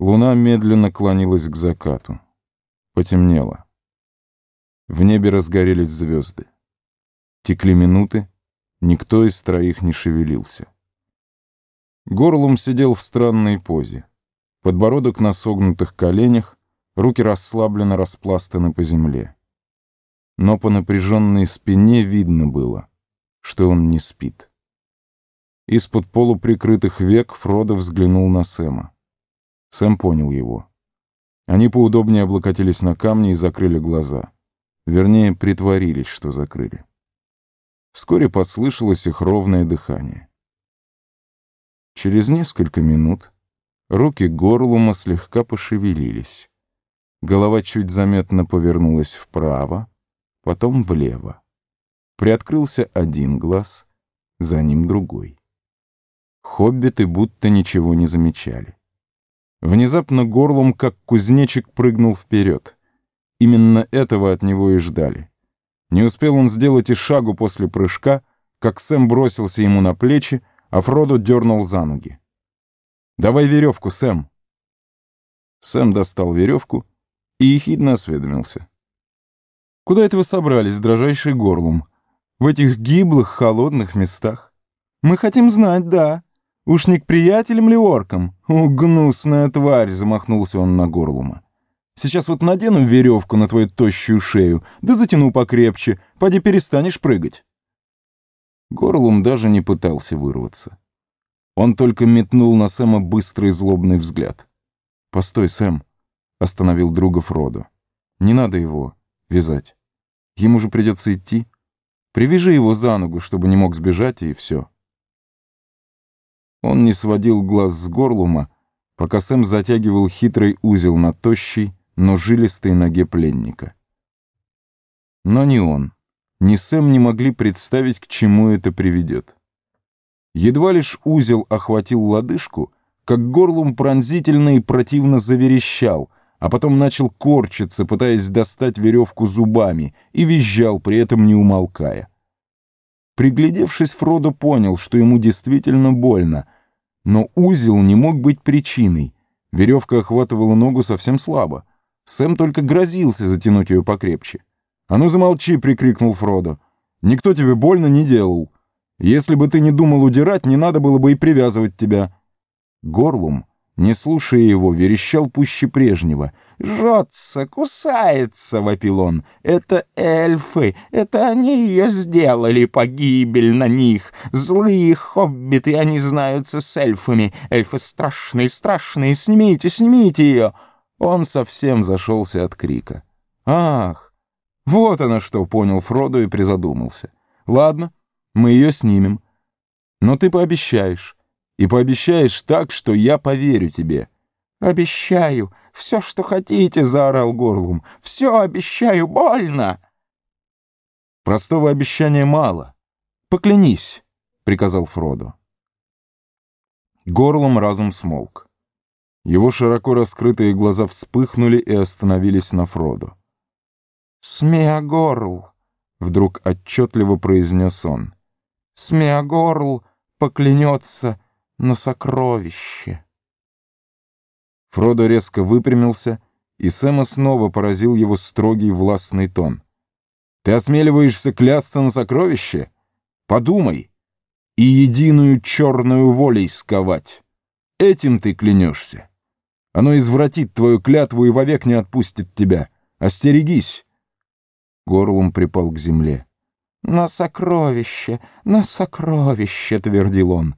Луна медленно клонилась к закату. Потемнело. В небе разгорелись звезды. Текли минуты, никто из троих не шевелился. Горлум сидел в странной позе. Подбородок на согнутых коленях, руки расслабленно распластаны по земле. Но по напряженной спине видно было, что он не спит. Из-под полуприкрытых век Фродо взглянул на Сэма. Сэм понял его. Они поудобнее облокотились на камни и закрыли глаза. Вернее, притворились, что закрыли. Вскоре послышалось их ровное дыхание. Через несколько минут руки Горлума слегка пошевелились. Голова чуть заметно повернулась вправо, потом влево. Приоткрылся один глаз, за ним другой. Хоббиты будто ничего не замечали. Внезапно горлом, как кузнечик, прыгнул вперед. Именно этого от него и ждали. Не успел он сделать и шагу после прыжка, как Сэм бросился ему на плечи, а Фродо дернул за ноги. «Давай веревку, Сэм!» Сэм достал веревку и ехидно осведомился. «Куда это вы собрались, дрожайший горлом? В этих гиблых, холодных местах? Мы хотим знать, да!» Уж не к приятелям ли оркам? О, гнусная тварь!» — замахнулся он на горлума. «Сейчас вот надену веревку на твою тощую шею, да затяну покрепче. Поди перестанешь прыгать». Горлум даже не пытался вырваться. Он только метнул на Сэма быстрый злобный взгляд. «Постой, Сэм», — остановил друга Фродо. «Не надо его вязать. Ему же придется идти. Привяжи его за ногу, чтобы не мог сбежать, и все». Он не сводил глаз с горлума, пока Сэм затягивал хитрый узел на тощей, но жилистой ноге пленника. Но ни он, ни Сэм не могли представить, к чему это приведет. Едва лишь узел охватил лодыжку, как горлум пронзительно и противно заверещал, а потом начал корчиться, пытаясь достать веревку зубами, и визжал, при этом не умолкая. Приглядевшись, Фродо понял, что ему действительно больно, но узел не мог быть причиной. Веревка охватывала ногу совсем слабо. Сэм только грозился затянуть ее покрепче. «А ну замолчи!» — прикрикнул Фродо. «Никто тебе больно не делал. Если бы ты не думал удирать, не надо было бы и привязывать тебя». Горлум не слушая его, верещал пуще прежнего. «Жжется, кусается!» — вопил он. «Это эльфы! Это они ее сделали! Погибель на них! Злые хоббиты, они знаются с эльфами! Эльфы страшные, страшные! Снимите, снимите ее!» Он совсем зашелся от крика. «Ах! Вот она что!» — понял Фродо и призадумался. «Ладно, мы ее снимем. Но ты пообещаешь и пообещаешь так, что я поверю тебе». «Обещаю, все, что хотите», — заорал Горлум. «Все обещаю, больно!» «Простого обещания мало. Поклянись», — приказал Фродо. Горлом разум смолк. Его широко раскрытые глаза вспыхнули и остановились на Фродо. «Смеогорл», — вдруг отчетливо произнес он. «Смеогорл поклянется на сокровище. Фродо резко выпрямился, и Сэма снова поразил его строгий властный тон. «Ты осмеливаешься клясться на сокровище? Подумай! И единую черную волей сковать. Этим ты клянешься. Оно извратит твою клятву и вовек не отпустит тебя. Остерегись!» Горлом припал к земле. «На сокровище, на сокровище!» — твердил он.